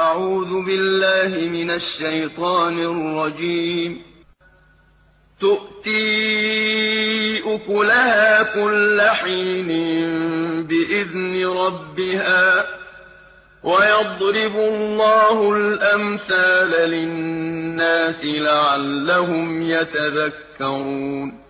أعوذ بالله من الشيطان الرجيم. تؤتي أكلها كل حين بإذن ربها ويضرب الله الأمثال للناس لعلهم يتذكرون.